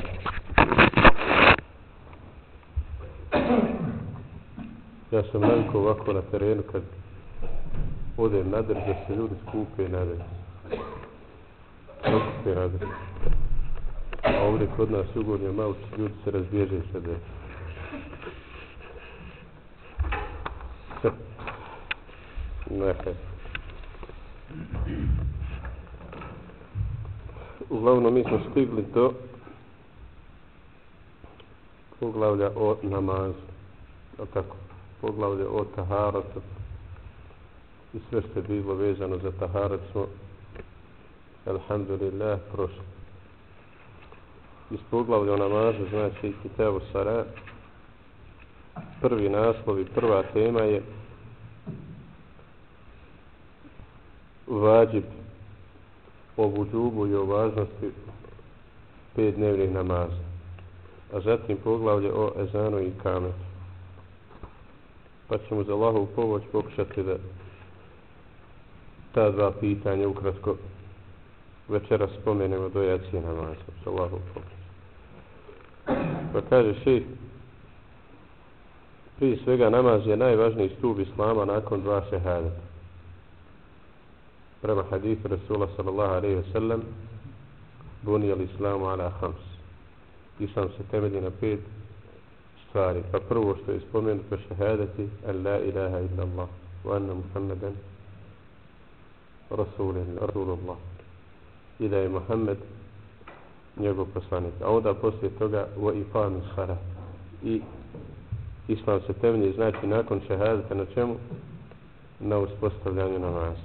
Ja sam navikao ovako na terenu kad odem na drž, da se ljudi skupe na drž. Okupe na drž. A ovdje kod nas u Gornjoj Malči ljudi se razbježe sa drž. Nehaj. Uglavnom mi smo stigli do poglavlja o namazu. O tako, poglavlja o taharatu. I sve što je bilo vezano za taharat smo alhamdulillah prošli. Iz poglavlja o namazu znači Kitabu Sara prvi naslov i prva tema je vađib o vudžubu i o važnosti pet dnevnih namaza. A zatim poglavlje o ezanu i kametu. Pa ćemo za Allahovu pomoć pokušati da ta dva pitanja ukratko večera spomenemo do jacije namaza. Za Allahovu pomoć. Pa kaže ših, prije svega namaz je najvažniji stup islama nakon dva šehadeta prema hadithu Rasula sallallahu alaihi wa sallam bunijel islamu ala hams islam se temelji na pet stvari. Pa prvo što je spomenuto šehadati an la ilaha illa Allah wa anna muhammadan rasulun rasulullah. I da je Muhammed njegov poslanik. A onda poslije toga wa ifanu sara i islam se temelji znači nakon šehadata na čemu? Na uspostavljanju namaza.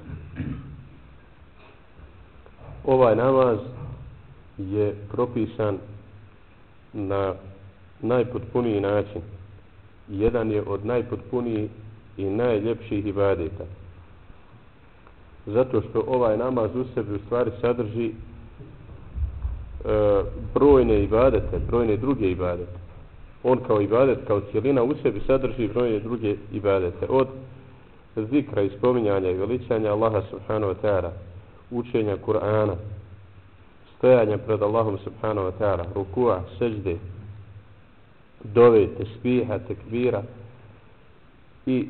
Ovaj namaz je propisan na najpotpuniji način. Jedan je od najpotpunijih i najljepših ibadeta. Zato što ovaj namaz u sebi u stvari sadrži e, brojne ibadete, brojne druge ibadete. On kao ibadet, kao cijelina u sebi sadrži brojne druge ibadete. Od zikra i spominjanja i veličanja Allaha subhanahu wa ta'ala učenja Kur'ana, stojanja pred Allahom subhanahu wa ta'ala, rukua, sežde, dove, tespiha, tekbira. i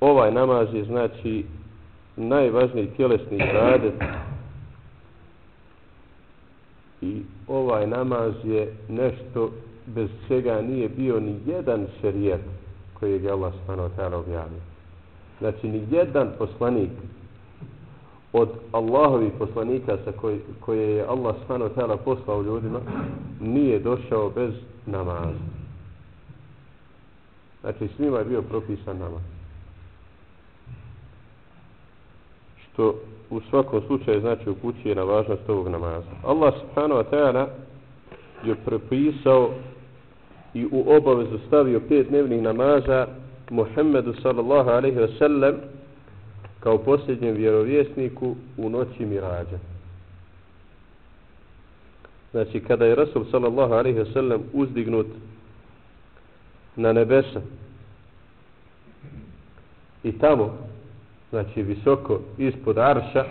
ovaj namaz je znači najvažniji tjelesni ibadet i ovaj namaz je nešto bez čega nije bio ni jedan šerijet koji je Allah subhanahu wa ta'ala objavio. Znači ni jedan poslanik od Allahovih poslanika sa koji, koje je Allah stano tela poslao ljudima nije došao bez namaza. Znači svima je bio propisan namaz. Što u svakom slučaju znači upućuje na važnost ovog namaza. Allah subhanahu wa ta'ala je propisao i u obavezu stavio pet dnevnih namaza Muhammedu sallallahu alaihi wa sallam kao posljednjem vjerovjesniku u noći mirađa. Znači, kada je Rasul sallallahu alaihi ve sallam uzdignut na nebesa i tamo, znači visoko ispod arša,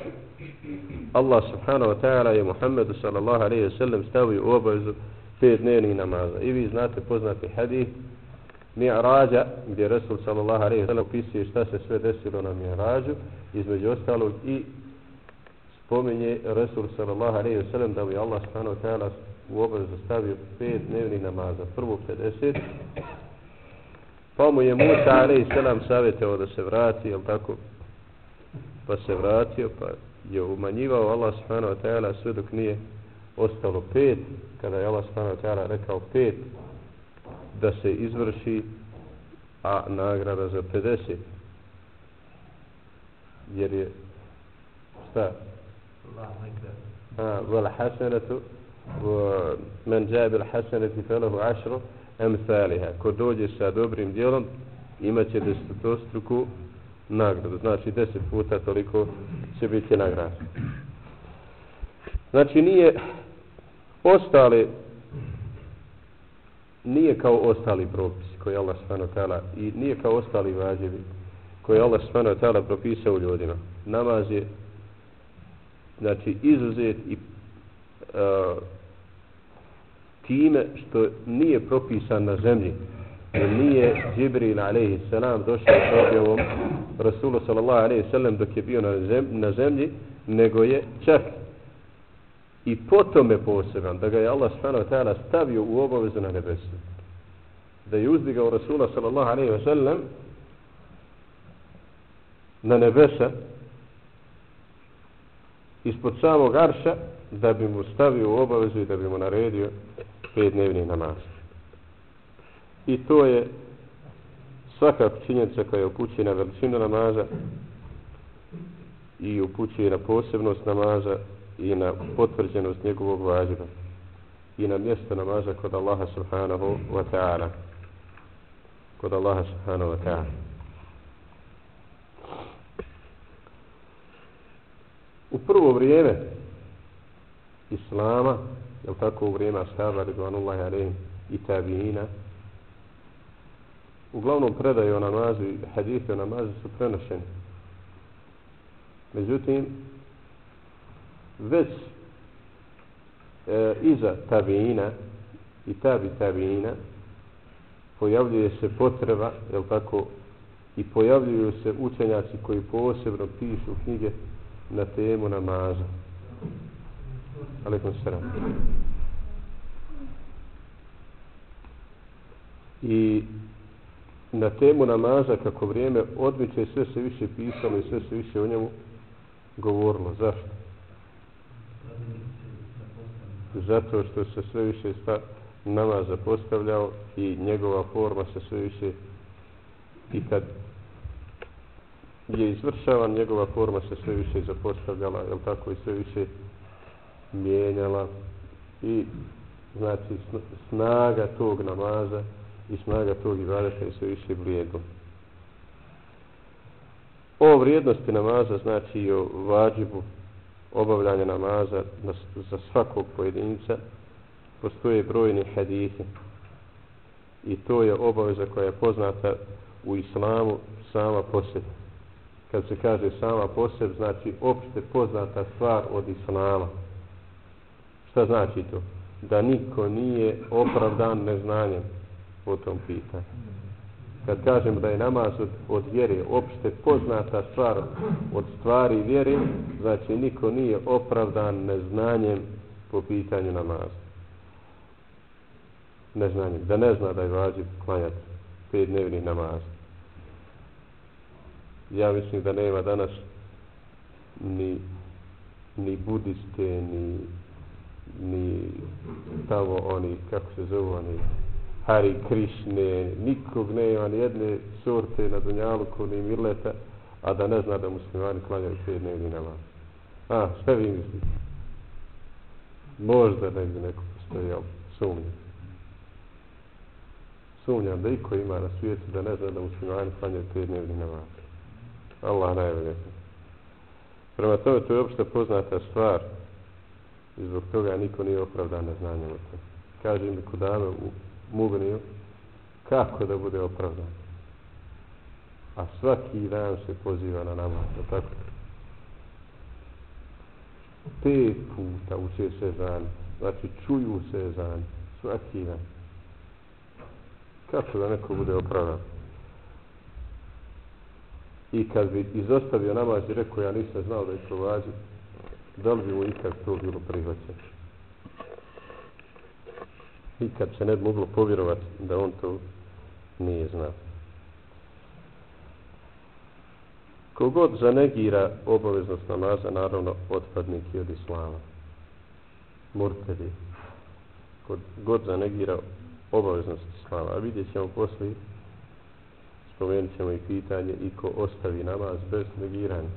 Allah subhanahu wa ta'ala je Muhammedu sallallahu alaihi ve sallam stavio u obavezu pet dnevnih namaza. I vi znate poznati hadith Mi'rađa, gdje Resul sallallahu alaihi sallam opisuje šta se sve desilo na Mi'rađu, između ostalog i spominje Resul sallallahu alaihi sallam da bi Allah subhanahu wa ta'ala u obavezu stavio pet dnevnih namaza, prvo 50, pa mu je Musa alaihi sallam savjetao da se vrati, jel tako, pa se vratio, pa je umanjivao Allah subhanahu wa ta'ala sve dok nije ostalo pet, kada je Allah subhanahu ta'ala rekao pet, da se izvrši a nagrada za 50 jer je šta? A vel hasanatu men jabe al hasanati falahu ashru amsalha ko dođe sa dobrim djelom imaće desetostruku nagradu. Znači 10 puta toliko će biti nagrada. Znači nije ostale nije kao ostali propisi koji Allah subhanahu tela i nije kao ostali vađevi koji Allah subhanahu tela ta'ala propisao ljudima. Namaz je znači izuzet i uh, time što nije propisan na zemlji jer nije Džibril alaihi salam došao s objavom Rasulu sallallahu alaihi salam dok je bio na zemlji, na zemlji nego je čak i potom je poseban da ga je Allah subhanahu wa ta'ala stavio u obavezu na nebesu da je uzdigao Rasula sallallahu alaihi wa sallam na nebesa ispod samog arša da bi mu stavio u obavezu i da bi mu naredio pet dnevni namaz. I to je svaka činjenica koja upućuje na veličinu namaza i upućuje na posebnost namaza i na potvrđenost njegovog vađiva i na mjesto namaza kod Allaha subhanahu wa ta'ala. Kod Allaha subhanahu wa ta'ala. U prvo vrijeme Islama je tako u vrijeme ashaba ridvanullahi alaihim i tabiina uglavnom predaje o namazu i hadise o namazu su prenošeni. Međutim već e, iza tabiina i tabi tabiina pojavljuje se potreba je tako i pojavljuju se učenjaci koji posebno pišu knjige na temu namaza Alekom sram. i na temu namaza kako vrijeme odmiče sve se više pisalo i sve se više o njemu govorilo. Zašto? Zato što se sve više sta namaza postavljao i njegova forma se sve više i kad je izvršavan, njegova forma se sve više zapostavljala, jel tako, i sve više mijenjala i znači snaga tog namaza i snaga tog ibadeta je sve više vrijedno. O vrijednosti namaza znači i o vađibu obavljanje namaza za svakog pojedinca postoje brojni hadisi i to je obaveza koja je poznata u islamu sama posebno. Kad se kaže sama posebno, znači opšte poznata stvar od islama. Šta znači to? Da niko nije opravdan neznanjem po tom pitanju. Kad kažem da je namaz od, od vjere opšte poznata stvar od stvari vjere, znači niko nije opravdan neznanjem po pitanju namaza. Neznanjem. Da ne zna da je vađiv klanjati pet dnevnih namaza. Ja mislim da nema danas ni, ni budiste, ni ni tamo oni, kako se zovu, oni Hari Krišne, nikog nema, ni jedne sorte na Dunjaluku, ni Mirleta, a da ne zna da muslimani klanjaju sve dnevni namaz. A, šta vi mislite? Možda negdje neko postoji, ali sumnjam. Sumnjam da iko ima na svijetu da ne zna da muslimani klanjaju sve dnevni namaz. Allah najbolje. Prema tome, to je opšte poznata stvar, I zbog toga niko nije opravdan na znanje o tome. Kaže mi Kudame u Mugniju, kako da bude opravdan? A svaki dan se poziva na namaz, tako? Pet puta uče se zan, znači čuju se zan, svaki dan. Kako da neko bude opravdan? I kad bi izostavio namaz i rekao, ja nisam znao da je to da li bi mu ikad to bilo prihvaćeno? Nikad se ne bi moglo povjerovati da on to nije znao. Kogod zanegira obaveznost namaza, naravno, otpadnik je od islama. Murtedi. Kogod zanegira obaveznost islama. A vidjet ćemo poslije, spomenut ćemo i pitanje, i ko ostavi namaz bez negiranja,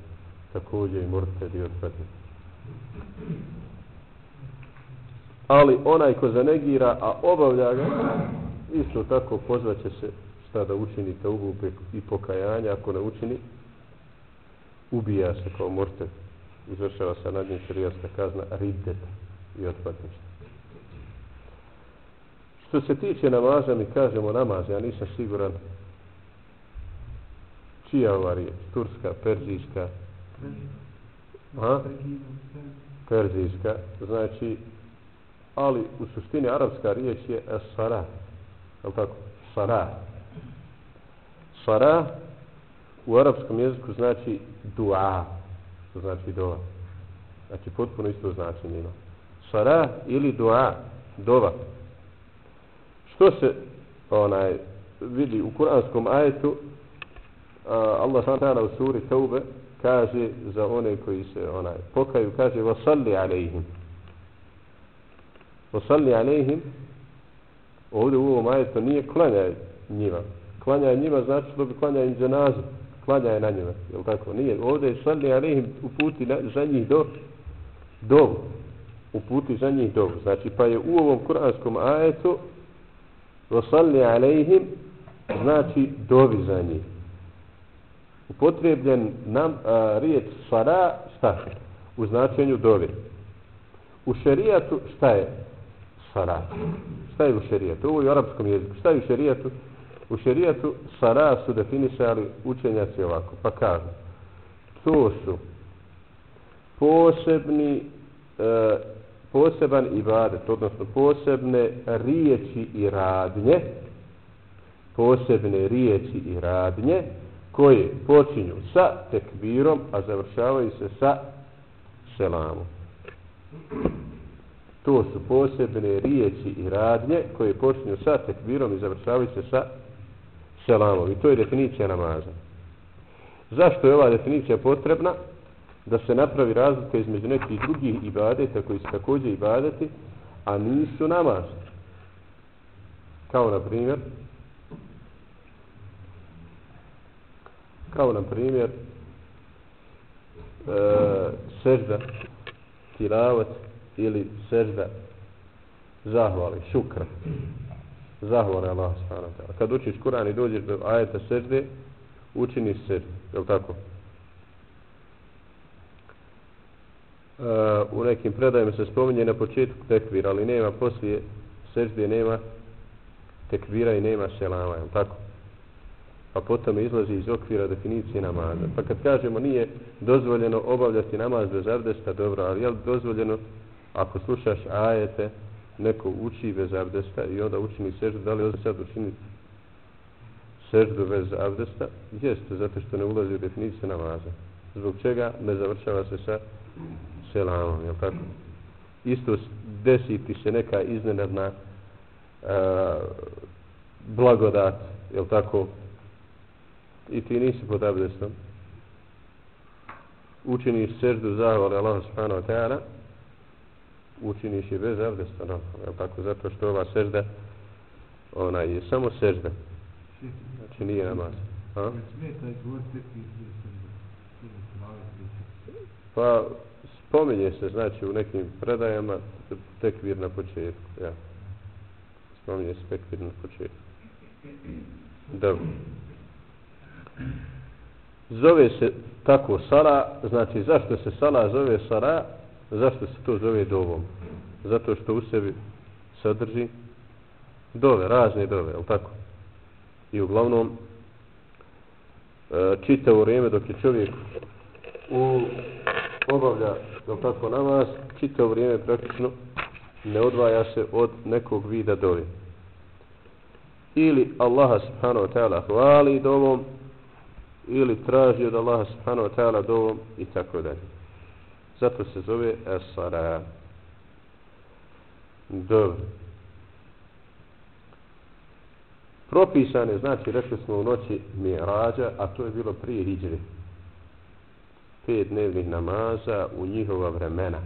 također i murtedi otpadnik. Ali onaj ko zanegira, a obavlja ga, isto tako pozvaće se šta da učini te ugube i pokajanja, ako ne učini, ubija se kao morte. Izvršava se nad njim širijaska kazna riddeta i otpadništva. Što se tiče namaza, mi kažemo namaz, ja nisam siguran čija ova riječ, turska, perzijska, A? Perzijska. Znači, ali u suštini arapska riječ je sara. Je li tako? Sara. Sara u arapskom jeziku znači dua. To znači dova. Znači potpuno isto značenje ima. Sara ili dua. Dova. Što se onaj vidi u kuranskom ajetu Allah s.a. u suri Taube kaže za one koji se onaj pokaju kaže vasalli alejhim Osalli alejhim ovdje u ovom ajetu nije klanjaj njima. Klanjaj njima znači da bi klanjaj im dženazu. Klanjaj na njima je tako? Nije ovdje je salli alejhim uputi na, za njih do do uputi za njih do znači pa je u ovom kuranskom ajetu Osalli alejhim znači dovi za njih. Upotrebljen nam a, riječ sara šta? U značenju dovi. U šerijatu šta je? Sara šta je u šerijetu? ovo je u arapskom jeziku šta je u šerijetu? u šerijetu sara su definisali učenjaci ovako pa kažu to su posebni e, poseban ibadet odnosno posebne riječi i radnje posebne riječi i radnje koje počinju sa tekbirom, a završavaju se sa selamom. To su posebne riječi i radnje koje počinju sa tekbirom i završavaju se sa selamom. I to je definicija namaza. Zašto je ova definicija potrebna? Da se napravi razlika između nekih drugih ibadeta koji su također ibadeti, a nisu namaz. Kao na primjer, kao na primjer e, sežda tilavat ili sežda zahvali, šukra zahvali Allah subhanahu wa ta'ala kad učiš Kur'an i dođeš do ajeta sežde učiniš sežde, je li tako? Uh, u nekim predajima se spominje na početku tekvira, ali nema poslije sežde, nema tekvira i nema selama, je li tako? pa potom izlazi iz okvira definicije namaza. Pa kad kažemo nije dozvoljeno obavljati namaz bez abdesta, dobro, ali je li dozvoljeno ako slušaš ajete, neko uči bez abdesta i onda učini seždu, da li ovdje sad učini seždu bez abdesta? Jeste, zato što ne ulazi u definiciju namaza. Zbog čega ne završava se sa selamom, jel tako? Isto desiti se neka iznenadna e, blagodat, je tako, i ti nisi pod abdestom, učiniš seždu zahvala Allah subhanahu wa ta'ala, učiniš je bez abdesta, no, je tako, zato što ova sežda, ona je samo sežda, znači nije namaz. A? Pa spominje se, znači, u nekim predajama tekvir na početku, ja. Spominje se tekvir na početku. Dobro. Zove se tako sala, znači zašto se sala zove sara, zašto se to zove dovom? Zato što u sebi sadrži dove, razne dove, je tako? I uglavnom, e, čitavo vrijeme dok je čovjek u obavlja, je tako, namaz, čitavo vrijeme praktično ne odvaja se od nekog vida dove. Ili Allaha subhanahu wa ta'ala hvali dovom, ili traži od Allaha subhanahu wa ta'ala dovom i tako dalje. Zato se zove Esara. Dobro. Propisane, znači, rekli smo u noći Mirađa, a to je bilo prije Hidžre. Pet dnevnih namaza u njihova vremena.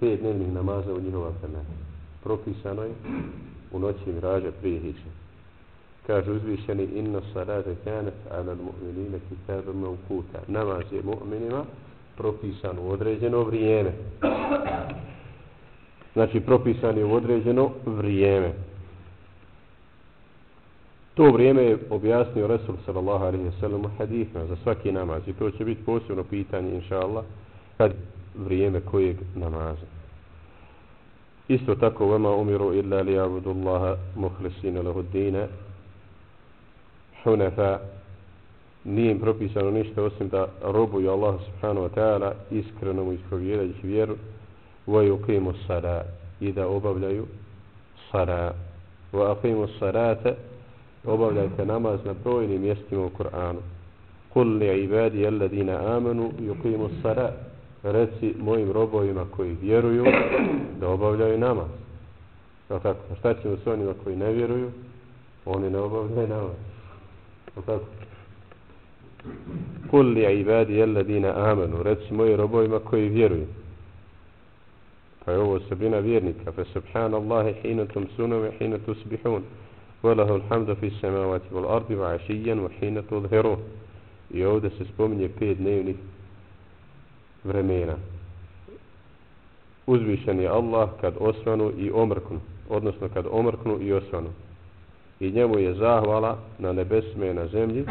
Pet dnevnih namaza u njihova vremena. Propisano je u noći Mirađa prije Hidžre kaže uzvišeni inna salate kanat ala mu'minina kitaban mawquta. Namaz je mu'minima propisan u određeno vrijeme. Znači propisan je u određeno vrijeme. To vrijeme je objasnio Resul sallallahu alaihi wa sallam hadithna za svaki namaz i to će biti posebno pitanje inša Allah kad vrijeme kojeg namaza. Isto tako vama umiru illa li abudullaha muhlisina lahu hunefa nije im propisano ništa osim da robuju Allah subhanahu wa ta'ala iskreno mu ispovjedajući vjeru wa yuqimu sara i da obavljaju sara wa aqimu sarata obavljajte namaz na brojnim mjestima u Kur'anu kul li ibadi alladina amanu yuqimu sara reci mojim robovima koji vjeruju da obavljaju namaz Kako? Šta ćemo s onima koji ne vjeruju? Oni ne obavljaju namaz. Kul li ibadi alladina amanu, reci moji robovima koji vjeruju. Pa je ovo osobina vjernika. Fa subhanallahi hina tumsunu wa hina tusbihun. Wa lahu alhamdu fi samavati wal ardi wa ašijan wa hina tudhiru. I ovdje se spominje pet dnevnih vremena. Uzvišen je Allah kad osvanu i omrknu. Odnosno kad omrknu i osvanu i njemu je zahvala na nebesme i na zemlji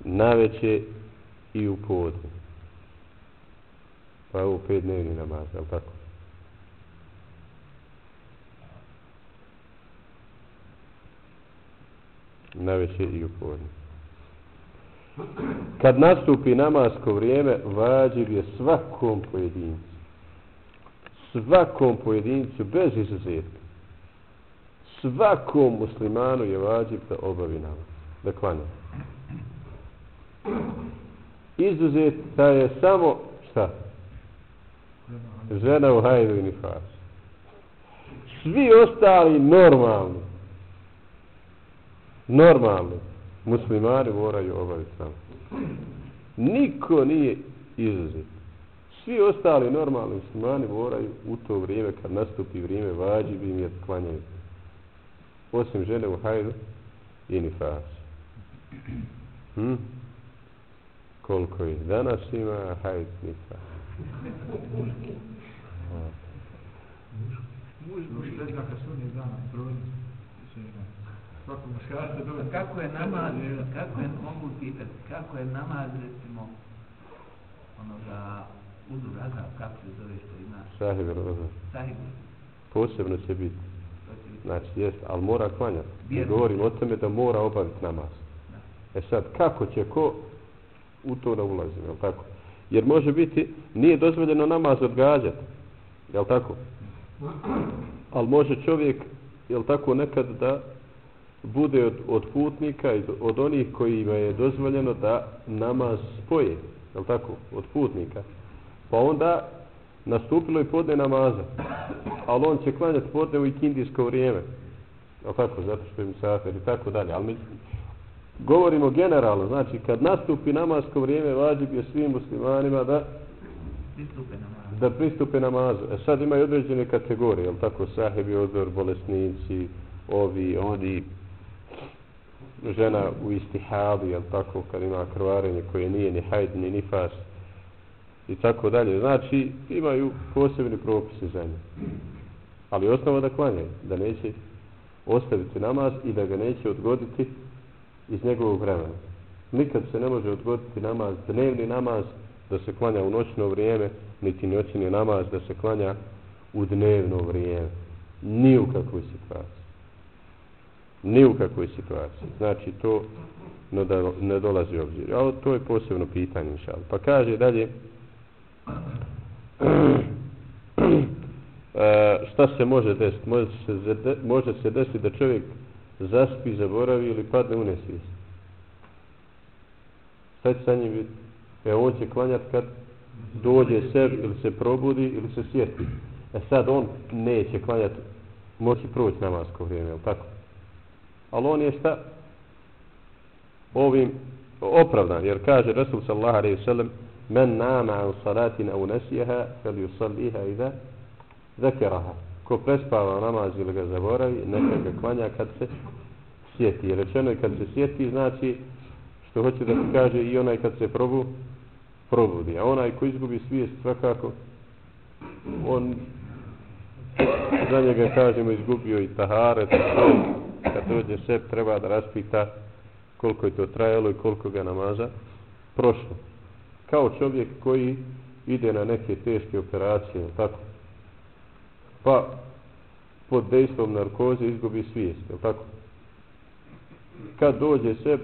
naveće i u podne. pa je ovo pet dnevni namaz, je tako? na veće i u podne. Kad nastupi namasko vrijeme, vađiv je svakom pojedincu. Svakom pojedincu, bez izuzetka. Svakom muslimanu je vađiv da obavi namaz, da klanja. Izuzeta je samo, šta? Žena u hajdu i nifas. Svi ostali normalni normalni muslimani moraju obaviti namaz. Niko nije izuzet. Svi ostali normalni muslimani moraju u to vrijeme, kad nastupi vrijeme, vađi bi im je klanjaju. Osim žene u hajdu i nifas. Hm? Koliko je danas ima hajd nifas. Muž, muž, dana, trudnici svakog muškarca dobro. Kako je namaz, kako je, mogu pitati, kako je namaz, recimo, onoga, udu raza, kako se zove što ima? Sahib raza. Sahib. Posebno će biti. Znači, jest, ali mora klanjati. Ne govorim o tome da mora obaviti namaz. E sad, kako će ko u to da ulazi, je tako? Jer može biti, nije dozvoljeno namaz odgađati, je tako? Ali može čovjek, je tako, nekad da bude od, od putnika i od onih kojima je dozvoljeno da namaz spoje, je tako, od putnika. Pa onda nastupilo i podne namaza, ali on će klanjati podne u ikindijsko vrijeme, je tako, zato što je mi safer i tako dalje. Ali mi govorimo generalno, znači kad nastupi namasko vrijeme, vađi je svim muslimanima da pristupe namazu. Da pristupe namazu. E sad imaju određene kategorije, je tako, sahebi, odor, bolesnici, ovi, oni, žena u istihadu, jel tako, kad ima krvarenje koje nije ni hajd, ni nifas i tako dalje. Znači, imaju posebni propise za nje. Ali osnova da klanje, da neće ostaviti namaz i da ga neće odgoditi iz njegovog vremena. Nikad se ne može odgoditi namaz, dnevni namaz, da se klanja u noćno vrijeme, niti noćni namaz da se klanja u dnevno vrijeme. Ni u kakvoj situaciji ni u kakvoj situaciji. Znači, to ne, da, ne dolazi u obzir. Ali to je posebno pitanje, šal. Pa kaže dalje, e, šta se može desiti? Može se, može se desiti da čovjek zaspi, zaboravi ili padne u nesvijest. Šta će sa njim biti? E, on će klanjati kad dođe sebi ili se probudi ili se sjeti. E sad on neće klanjati, moći proći namasko vrijeme, jel tako? ali on je šta ovim opravdan jer kaže Resul sallallahu alejhi ve sellem men nama an salatin aw nasiha falyusalliha idha zakaraha. Ko prespava namaz ili ga zaboravi neka ga klanja kad se sjeti. Rečeno je kad se sjeti znači što hoće da se kaže i onaj kad se probu probudi. A onaj ko izgubi svijest svakako on za njega kažemo izgubio i tahare to kad dođe se treba da raspita koliko je to trajalo i koliko ga namaza prošlo. Kao čovjek koji ide na neke teške operacije, tako? Pa pod dejstvom narkoze izgubi svijest, je tako? Kad dođe se,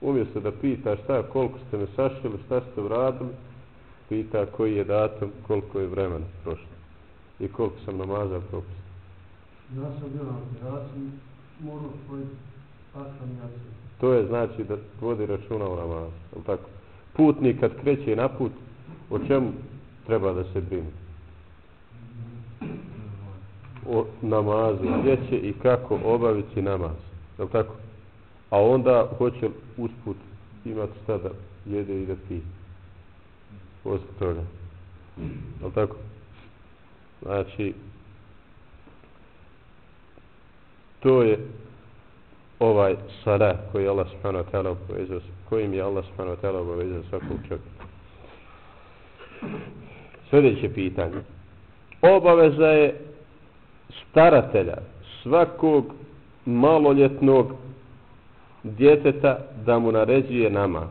umjesto da pita šta, koliko ste me sašili, šta ste uradili, pita koji je datum, koliko je vremena prošlo i koliko sam namaza propustio. Ja sam bio na operaciji, morao spojiti asam jaci. To je znači da vodi računa o namazu. Je tako? Putnik kad kreće na put, o čemu treba da se brine? O namazu, gdje će i kako obaviti namaz. Je tako? A onda hoće usput imati šta da jede i da pije. Osim toga. Je tako? Znači, to je ovaj sada koji je Allah subhanahu wa ta'ala povezao kojim je Allah subhanahu wa ta'ala obavezao svakog čovjeka. Sljedeće pitanje. Obaveza je staratelja svakog maloljetnog djeteta da mu naređuje namaz.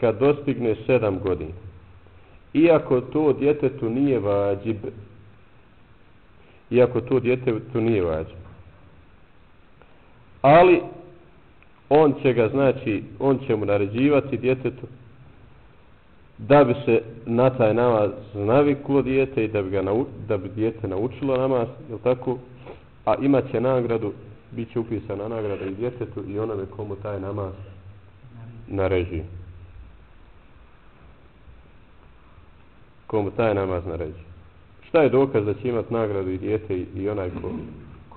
Kad dostigne sedam godina. Iako to djetetu nije vađib, iako to djetetu nije vađib, ali on će ga znači on će mu naređivati djetetu da bi se na taj namaz naviklo dijete i da bi, ga nau, da bi dijete naučilo namaz, je tako? A imat će nagradu, bit će upisana nagrada i djetetu i onome komu taj namaz naređi. Komu taj namaz naređuje. Šta je dokaz da će imat nagradu i dijete i, i onaj ko,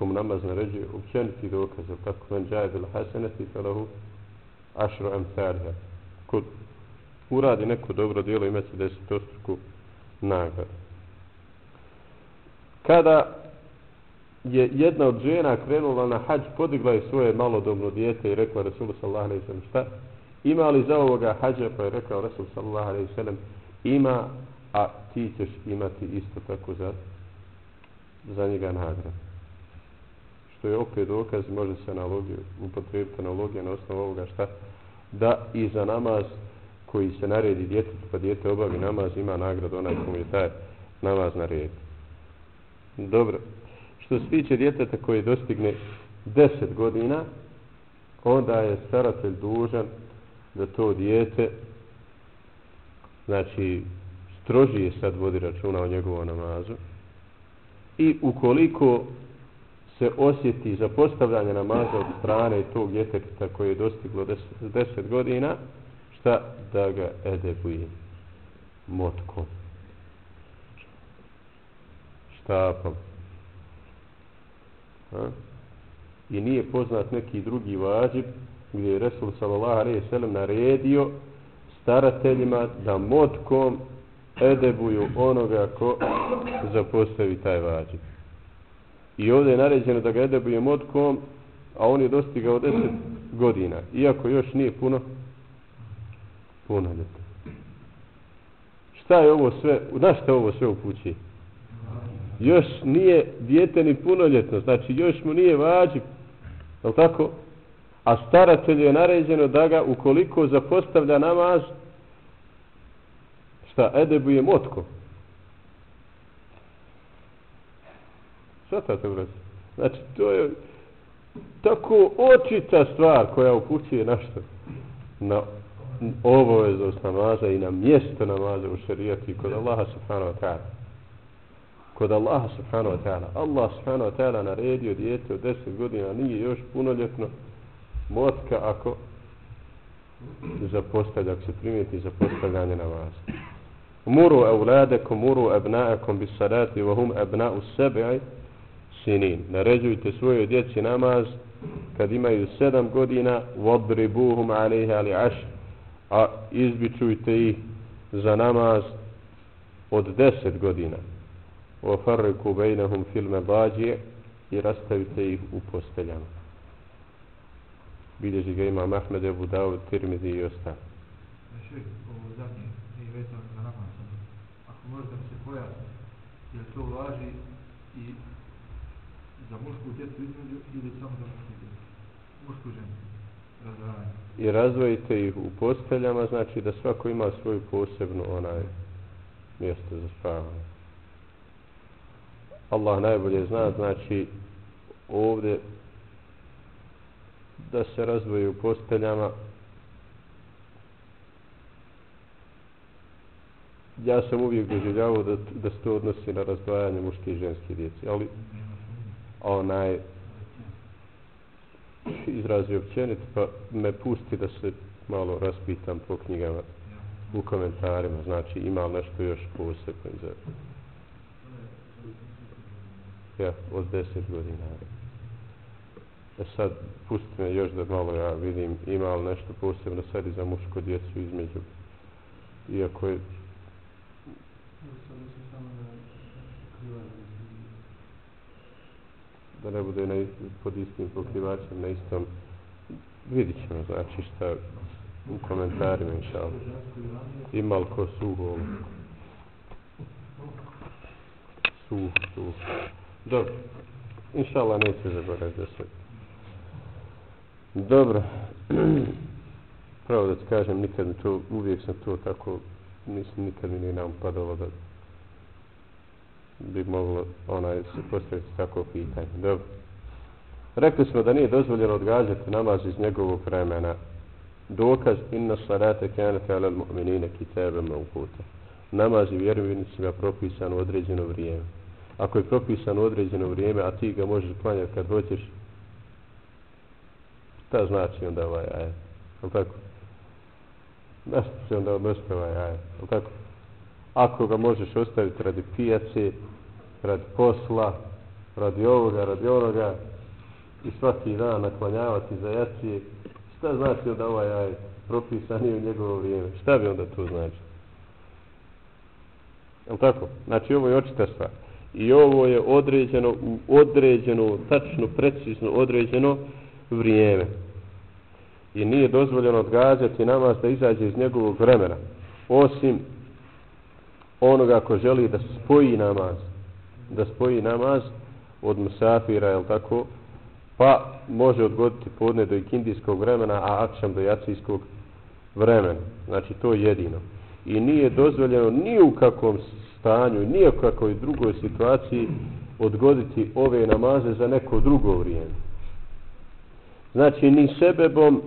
kom namaz naređuje, općeniti dokaz, je tako? Men džaje bil haseneti felahu ašru amthaliha. Kod uradi neko dobro djelo imat će desetostruku nagradu. Kada je jedna od žena krenula na hađ, podigla je svoje malodobno dijete i rekla Rasul sallallahu alaihi sallam šta? Ima li za ovoga hađa? Pa je rekao Rasul sallallahu alaihi sallam ima, a ti ćeš imati isto tako za, za njega nagradu. Što je opet dokaz, može se analogiju, upotrebiti analogija na osnovu ovoga šta? Da i za namaz koji se naredi djetetu, pa djete obavi namaz, ima nagradu onaj kom je taj namaz naredi. Dobro. Što se tiče djeteta koji dostigne 10 godina, onda je staratelj dužan da to dijete, znači, strožije sad vodi računa o njegovom namazu. I ukoliko se osjeti zapostavljanje namaza od strane tog djeteta koji je dostiglo 10, godina, šta da ga edebuje? Motkom štapom. Ha? i nije poznat neki drugi vađib gdje je Resul sallallahu alejhi ve sellem naredio starateljima da motkom edebuju onoga ko zapostavi taj vađib i ovdje je naređeno da ga edebuje motkom a on je dostigao 10 godina iako još nije puno puno ljeta. Šta je ovo sve, na šta ovo sve upući? Još nije dijete ni punoljetno, znači još mu nije vađi, je tako? A staratelj je naređeno da ga ukoliko zapostavlja namaz, šta, edebuje motko. Svatate, ta? Znači, to je tako očita stvar koja upućuje na što? Na obaveznost namaza i na mjesto namaza u šarijati kod Allaha subhanahu wa ta'ala. Kod Allaha subhanahu wa ta'ala. Allah subhanahu wa ta'ala naredio dijete od 10 godina, nije još punoljetno motka ako zapostavlja, ako se primijeti zapostavljanje namaza. Muru evladekom, muru ebnaakom bis salati, vahum ebna'u sebi'aj sinin. Naređujte svoje djeci namaz kad imaju 7 godina, vodribuhum alaihi ali aš a izbičujte ih za namaz od deset godina. Ofarriku bejnahum filme bađije i rastavite ih u posteljama. Bilježi ga ima Mahmed Ebu Dawud, Tirmidhi i ostali. Znači, ovo zadnje nije vezano za namaz ako možda se pojasni je to važi i za mušku djecu između ili samo za mušku djecu? Mušku ženu. I razvojite ih u posteljama, znači da svako ima svoju posebnu onaj mjesto za spavanje. Allah najbolje zna, znači ovdje da se razvoju u posteljama. Ja sam uvijek doživljavao da, da se to odnosi na razdvajanje muške i ženske djece, ali onaj izrazio općenit, pa me pusti da se malo raspitam po knjigama u komentarima, znači ima nešto još posebno za ja, od deset godina. E sad, pusti me još da malo ja vidim ima li nešto posebno sad i za muško djecu između. Iako je da ne bude na, pod istim pokrivačem na istom. Vidit ćemo znači šta u komentarima inša Allah. Ima li ko suho suho suho. Dobro. Inša Allah neće zaboraviti da se dobro. Pravo da ti kažem nikad mi to uvijek sam to tako mislim nikad mi nije nam um padalo da bi moglo onaj se postaviti tako pitanje. Dobro. Rekli smo da nije dozvoljeno odgađati namaz iz njegovog vremena. Dokaz inna salate kanete ala mu'minine kitebe maukuta. Namaz i vjerovinicima propisan u određeno vrijeme. Ako je propisan u određeno vrijeme, a ti ga možeš klanjati kad hoćeš, šta znači onda ovaj ajet? Je tako? Nešto se onda odnositi ovaj ajet? Je tako? Ako ga možeš ostaviti radi pijace, radi posla, radi ovoga, radi onoga i svaki dan naklanjavati za jacije, šta znači da ovaj aj propisan je u njegovo vrijeme? Šta bi onda to znači? Je tako? Znači ovo je očita stvar. I ovo je određeno u određeno, tačno, precizno određeno vrijeme. I nije dozvoljeno odgađati namaz da izađe iz njegovog vremena. Osim onoga ko želi da spoji namaz da spoji namaz od musafira, jel tako? Pa može odgoditi podne do ikindijskog vremena a akšam do jacijskog vremena. Znači to je jedino. I nije dozvoljeno ni u kakvom stanju ni u kakvoj drugoj situaciji odgoditi ove namaze za neko drugo vrijeme. Znači ni sebebom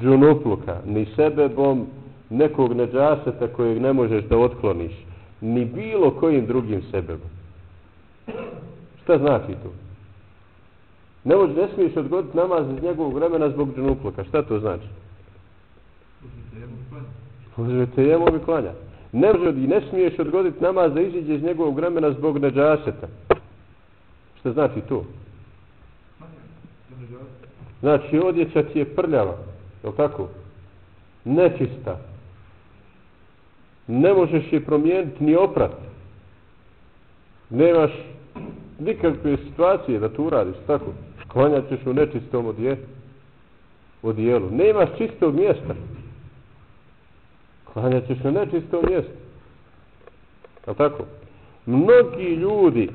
džunupluka ni sebebom nekog neđaseta kojeg ne možeš da otkloniš ni bilo kojim drugim sebebom. Šta znači to? Ne može, ne smiješ odgoditi namaz iz njegovog vremena zbog džunuploka. Šta to znači? Možete jemo bi klanja. Ne može i ne smiješ odgoditi namaz da iziđe iz njegovog vremena zbog neđaseta. Šta znači to? Znači odjeća ti je prljava. Je tako? Nečista ne možeš je promijeniti ni oprat. Nemaš nikakve situacije da tu uradiš, tako? Klanjat ćeš u nečistom odje, odijelu. Nemaš čistog mjesta. Klanjat ćeš na nečistom mjestu. A tako? Mnogi ljudi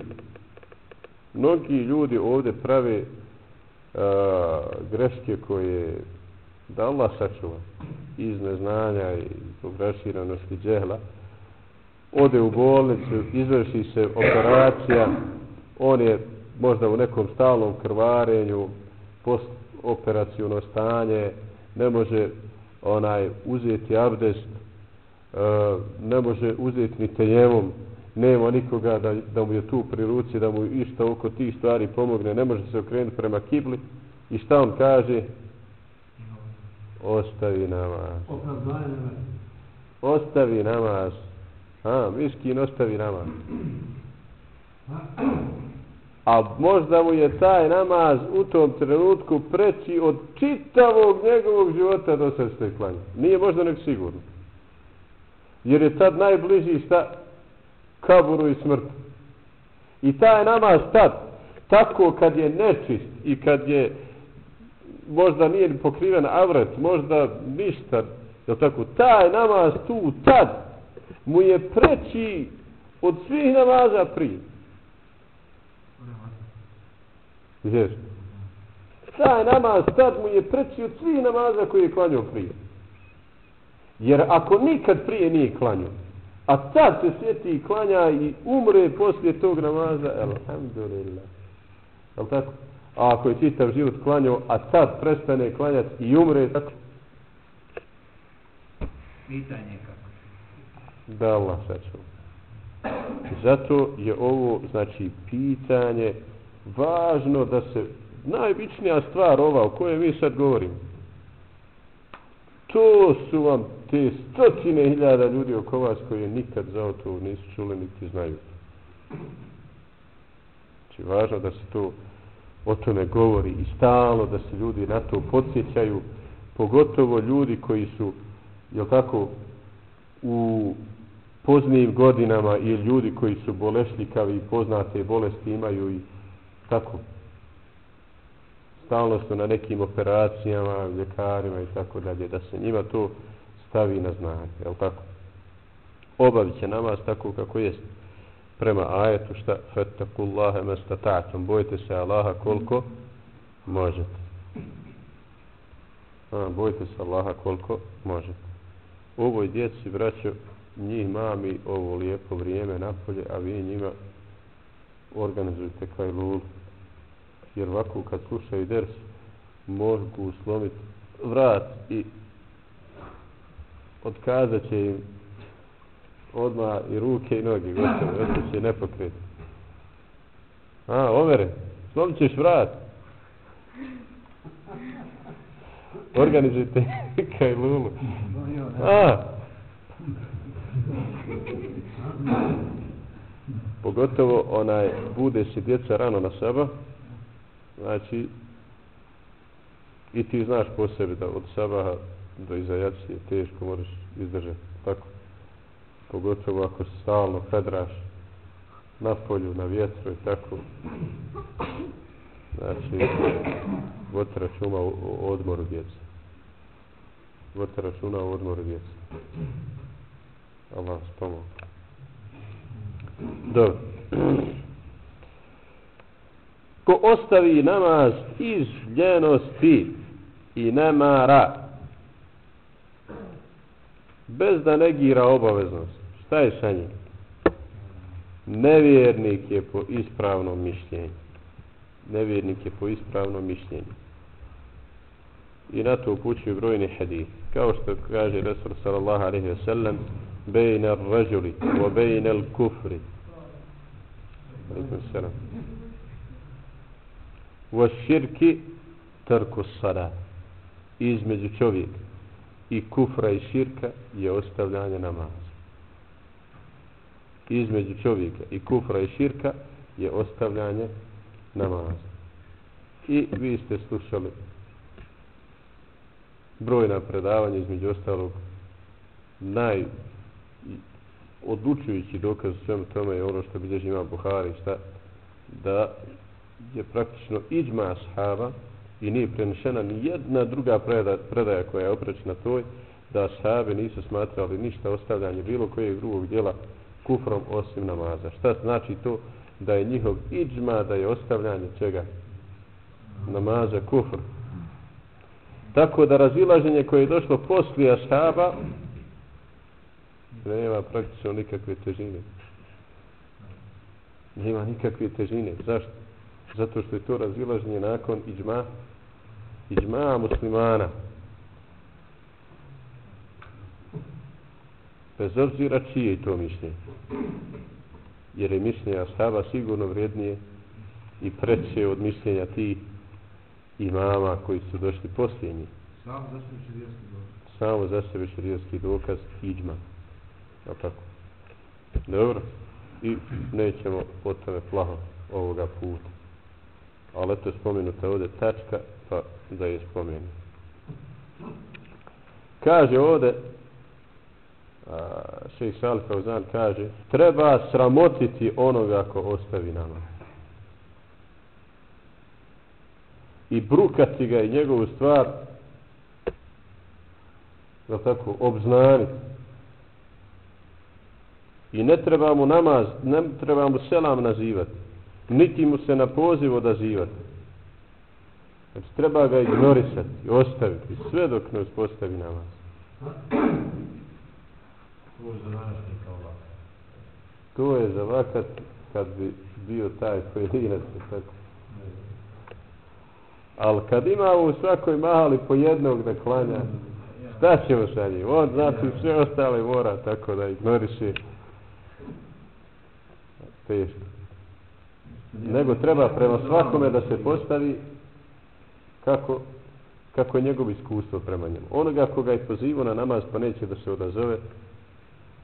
mnogi ljudi ovdje prave a, greške koje da Allah sačuva iz neznanja i pograširanosti džehla ode u bolnicu, izvrši se operacija on je možda u nekom stalnom krvarenju postoperacijono stanje ne može onaj uzeti abdest e, ne može uzeti ni tejemom nema nikoga da, da mu je tu pri ruci da mu išta oko tih stvari pomogne ne može se okrenuti prema kibli. I šta on kaže? Ostavi namaz. Ostavi namaz. A, miskin ostavi namaz. A možda mu je taj namaz u tom trenutku preći od čitavog njegovog života do srste klanja. Nije možda nek sigurno. Jer je tad najbliži šta? Kaburu i smrtu. I taj namaz tad, tako kad je nečist i kad je možda nije pokriven avret, možda ništa, je tako, taj namaz tu, tad, mu je preći od svih namaza prije. Jer, taj namaz tad mu je preći od svih namaza koji je klanio prije. Jer ako nikad prije nije klanio, a tad se sjeti i klanja i umre poslije tog namaza, alhamdulillah. Je tako? A ako je čitav život klanjao, a sad prestane klanjati i umre, tako? Pitanje kako? Da Allah sačuva. Zato je ovo, znači, pitanje važno da se najbičnija stvar ova o kojoj mi sad govorimo to su vam te stotine hiljada ljudi oko vas koji nikad za to nisu čuli niti znaju. Znači, važno da se to o tome govori i stalo da se ljudi na to podsjećaju, pogotovo ljudi koji su, je tako, u poznijim godinama ili ljudi koji su bolešljikavi i poznate bolesti imaju i tako stalno su na nekim operacijama, ljekarima i tako dalje, da se njima to stavi na znanje, jel tako? Obavit će namaz tako kako jeste prema ajetu šta? Fattakullaha mastata'tum. Bojte se Allaha koliko možete. A, bojte se Allaha koliko možete. Ovoj djeci braćo njih mami ovo lijepo vrijeme napolje a vi njima organizujte kaj lulu jer ovako kad slušaju ders mogu slomiti vrat i otkazat će im odmah i ruke i noge gotovo, ostaće nepokret. A, overe slomit ćeš vrat. Organizujte kaj lulu a. Pogotovo onaj bude se djeca rano na seba znači i ti znaš po sebi da od sabaha do izajacije teško moraš izdržati tako? Pogotovo ako se stalno fedraš na polju, na vjetru i tako. Znači vodite računa o, o odmoru djece. Vodite računa o odmoru djece. Allah vas pomogu dobro. Ko ostavi namaz iz ljenosti i nemara bez da negira obaveznost šta je sa njim? Nevjernik je po ispravnom mišljenju. Nevjernik je po ispravnom mišljenju. I na to upućuju brojni hadith. Kao što kaže Resul sallallahu alaihi ve sellem, bejna rađuli wa bejna al kufri alaikum sallam wa širki trku sara između čovjeka i kufra i širka je ostavljanje namaza između čovjeka i kufra i širka je ostavljanje namaza. I vi ste slušali brojna predavanja između ostalog naj odlučujući dokaz u svemu tome je ono što bilježi ima Buhari šta da je praktično iđma ashaba i nije prenešena ni jedna druga predaja, predaja koja je oprečna toj da ashabi nisu smatrali ništa ostavljanje bilo kojeg drugog djela kufrom osim namaza. Šta znači to? Da je njihov iđma, da je ostavljanje čega? Namaza, kufr. Tako da razilaženje koje je došlo poslije ashaba nema praktično nikakve težine. Nema nikakve težine. Zašto? zato što je to razilaženje nakon iđma iđma muslimana bez obzira čije je to mišljenje. Jer je mišljenje ashaba sigurno vrednije i preće od mišljenja ti imama koji su došli posljednji. Samo za sebe širijetski dokaz. Samo za sebe širijetski dokaz iđma. Ja tako? Dobro. I nećemo po tome plaho ovoga puta. Ali eto je spomenuta ovdje tačka, pa da je spomenu. Kaže ovdje, šejh Salih Fauzan kaže, treba sramotiti onoga ko ostavi nama. I brukati ga i njegovu stvar, da tako, obznaniti. I ne trebamo namaz, ne trebamo selam nazivati niti mu se na poziv odazivati. Znači, treba ga ignorisati, ostaviti, sve dok ne uspostavi namaz. To je za vakat kad bi bio taj pojedinac. Tako. Ali kad ima u svakoj mali po jednog da klanja, šta ćemo sa njim? On znači sve ostale mora tako da ignoriše. Teško. Nego treba prema svakome da se postavi kako kako je njegov iskustvo prema njemu. Onoga koga je pozivao na namaz pa neće da se odazove,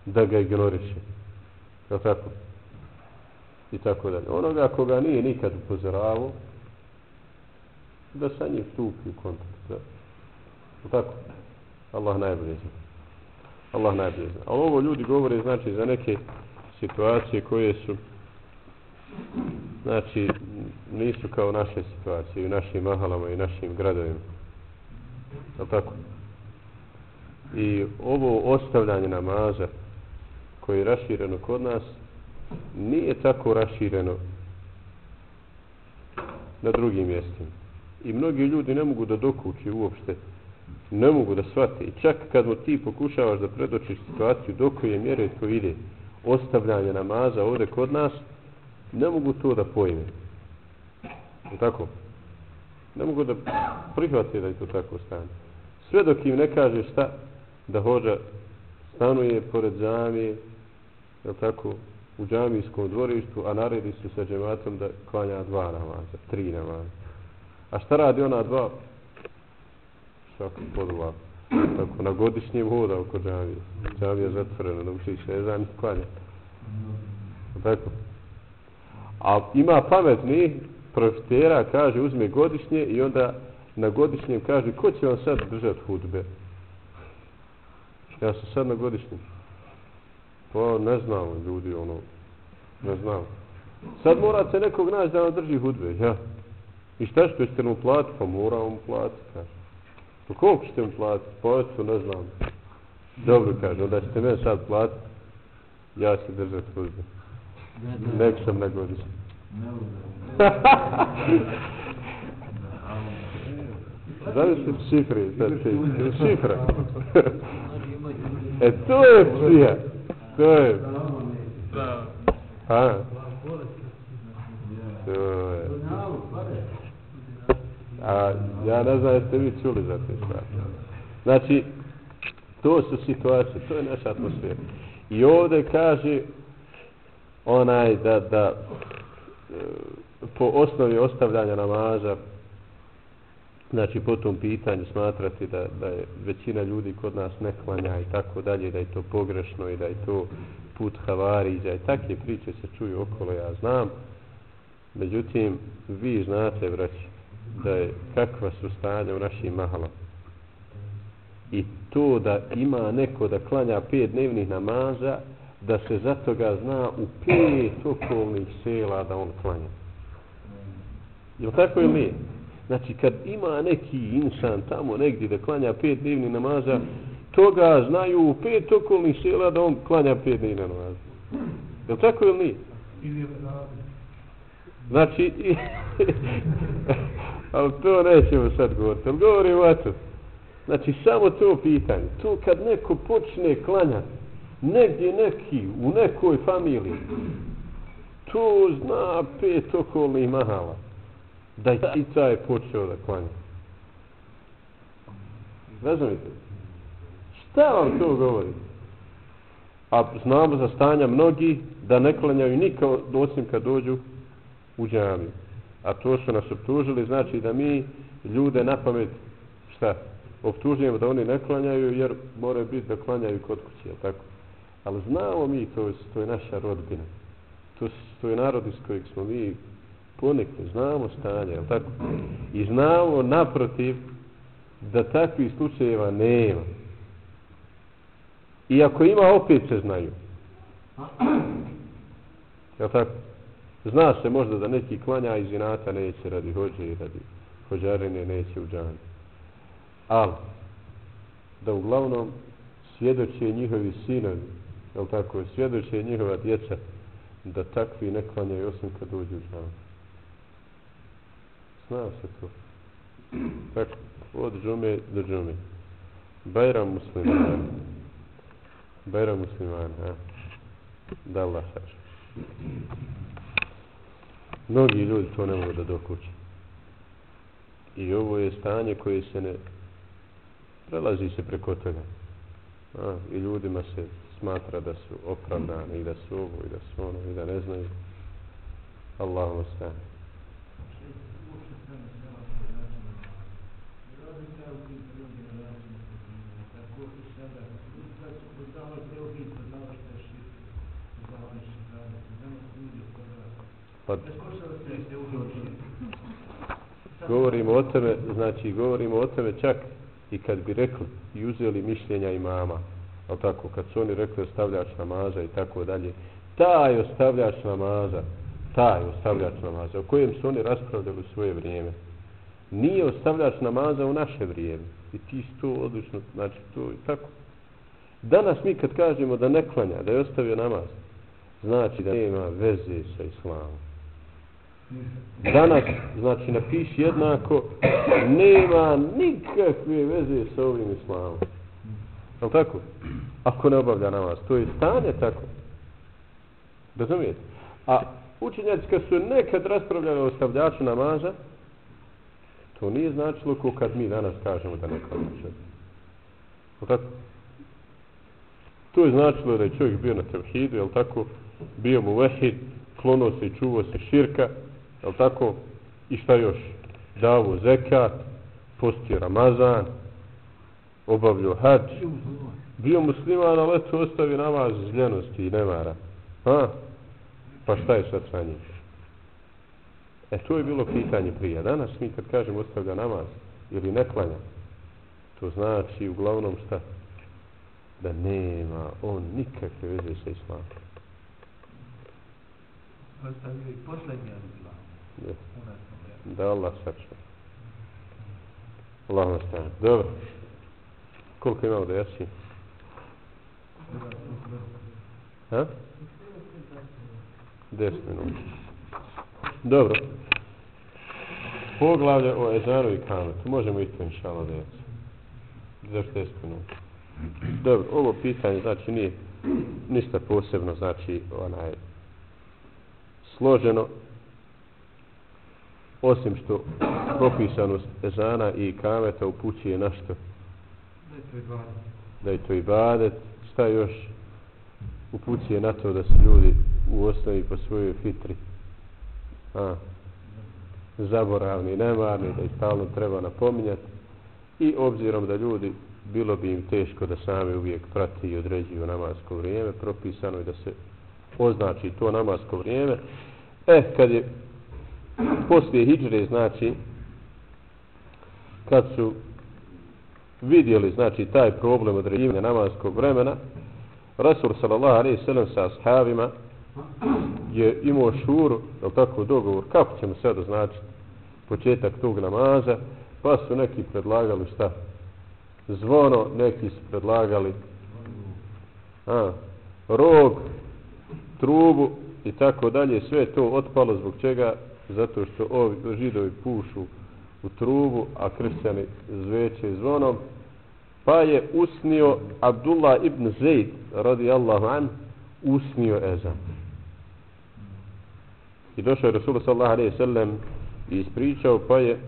da ga ignoriše. Je tako? I tako dalje. Onoga koga nije nikad upozoravao, da sa njim stupi u kontakt. Da. Je tako? Allah najbolje zna. Allah najbolje zna. Ali ovo ljudi govore znači za neke situacije koje su znači nisu kao naše situacije u našim mahalama i našim gradovima. Je tako? I ovo ostavljanje namaza koje je rašireno kod nas nije tako rašireno na drugim mjestima. I mnogi ljudi ne mogu da dokući uopšte, ne mogu da shvate. I čak kad mu ti pokušavaš da predočiš situaciju do koje mjere to ide, ostavljanje namaza ovdje kod nas, ne mogu to da pojme. Je tako? Ne mogu da prihvate da je to tako stane. Sve dok im ne kaže šta, da hođa stanuje pored džamije, je tako, u džamijskom dvorištu, a naredi se sa džematom da klanja dva namaza, tri namaza. A šta radi ona dva? Šako podova. Tako, na godišnjem voda oko džamije. Džamija je zatvorena, da uči se ezan i klanja. Tako. A ima pametni profitera, kaže, uzme godišnje i onda na godišnjem kaže, ko će vam sad držati hudbe? Ja sam sad na godišnjem. Pa ne znam ljudi, ono, ne znam. Sad morate nekog naći da vam drži hudbe, ja. I šta što ćete mu platiti? Pa mora vam platiti, kaže. Pa koliko ćete mu platiti? Pa eto, ne znam. Dobro, kaže, onda ćete me sad platiti. Ja se držati hudbe. Nek sam na godišnjem. Znaš se šifre, sad se šifra. e to je psija. To je. Ha? To je. A ja ne znam jeste vi čuli za te stvari. Znači, to su situacije, to je naša atmosfera. I ovdje kaže onaj da, da po osnovi ostavljanja namaza znači po tom pitanju smatrati da, da je većina ljudi kod nas ne klanja i tako dalje, da je to pogrešno i da je to put havariđa i takve priče se čuju okolo, ja znam. Međutim, vi znate, vraći, da je kakva su stanja u našim mahalama. I to da ima neko da klanja pet dnevnih namaza, da se za toga zna u pet okolnih sela da on klanja. Je li tako ili nije? Znači, kad ima neki insan tamo negdje da klanja pet dnevni namaza, toga znaju u pet okolnih sela da on klanja pet dnevni namaza. Je li tako ili nije? Znači, ali to nećemo sad govoriti, ali govorimo o to. Znači, samo to pitanje. To kad neko počne klanjati, negdje neki, u nekoj familiji, to zna pet okolnih mahala da i je počeo da klanja. Razumite? Šta vam to govori? A znamo za stanja mnogi da ne klanjaju nikao osim kad dođu u džamiju. A to su nas optužili, znači da mi ljude na pamet, šta, optužujemo da oni ne klanjaju jer moraju biti da klanjaju kod kuće, tako? Ali znamo mi, to, to je naša rodbina. To, to je narod iz kojeg smo mi ponekne, znamo stanje, jel tako? I znamo naprotiv da takvih slučajeva nema. I ako ima, opet se znaju. Jel tako? Zna se možda da neki klanja iz inata neće radi hođe i radi hođarine neće u džan. Ali, da uglavnom svjedoče njihovi sinovi, jel tako, svjedoče njihova djeca da takvi ne klanjaju osim kad uđu u džan zna se to. Tako, od džume do džume. Bajram musliman. Bajram musliman, ha? Da Allah sače. Mnogi ljudi to ne mogu da dokući. I ovo je stanje koje se ne prelazi se preko toga. A, I ljudima se smatra da su opravdani i da su ovo i da su ono i da ne znaju. Allahumma stane. Pa, govorimo o tome, znači govorimo o tome čak i kad bi rekli i uzeli mišljenja imama, ali tako, kad su oni rekli ostavljač namaza i tako dalje, taj ostavljač namaza, taj ostavljač namaza, o kojem su oni raspravljali u svoje vrijeme, nije ostavljač namaza u naše vrijeme. I ti si to odlično, znači to i tako. Danas mi kad kažemo da ne klanja, da je ostavio namaz, znači da nema veze sa islamom. Danas, znači, napiši jednako, nema nikakve veze sa ovim islamom. Je tako? Ako ne obavlja namaz, to je stanje tako. Razumijete? A učenjaci kad su nekad raspravljali o stavljaču namaza, to nije značilo ko kad mi danas kažemo da ne klanjaš. Je tako? To je značilo da je čovjek bio na tevhidu, je tako? Bio mu vehid, klonuo se i čuvao se širka, je tako? I šta još? Davo zekat, postio Ramazan, obavljio hađ, bio musliman, ali eto ostavi namaz zljenosti i nemara. Ha? Pa šta je sad sa njim? E, to je bilo pitanje prije. Danas mi kad kažemo ostavlja namaz ili ne klanja, to znači uglavnom šta? Da nema on nikakve veze sa islamom. Ostavio i posljednji islam. Da Allah sačuva. Allah nas stane. Dobro. Koliko imamo da jesi? Ha? 10 minuta. Dobro. Poglavlje o ezanu i kametu. Možemo i to inšala da jesi. Za 10 minuta. Dobro, ovo pitanje znači nije ništa posebno, znači onaj složeno osim što propisanost ezana i kameta upućuje na što? Da je to ibadet. Šta još upućuje na to da se ljudi u osnovi po svojoj fitri a, zaboravni, nemarni, da ih stalno treba napominjati i obzirom da ljudi bilo bi im teško da sami uvijek prati i određuju namasko vrijeme, propisano je da se označi to namasko vrijeme. E, kad je poslije hijđre, znači, kad su vidjeli, znači, taj problem određivanja namaskog vremena, Rasul sallallahu alaihi sallam sa ashabima je imao šuru, je tako, dogovor, kako ćemo sve označiti početak tog namaza, pa su neki predlagali šta? Zvono, neki su predlagali a, rog, trubu i tako dalje, sve to otpalo zbog čega zato što ovi židovi pušu u trubu, a kršćani zveće zvonom, pa je usnio Abdullah ibn Zaid, radi Allahu an, usnio ezan. I došao je Rasulullah sallallahu alaihi sallam i ispričao, pa je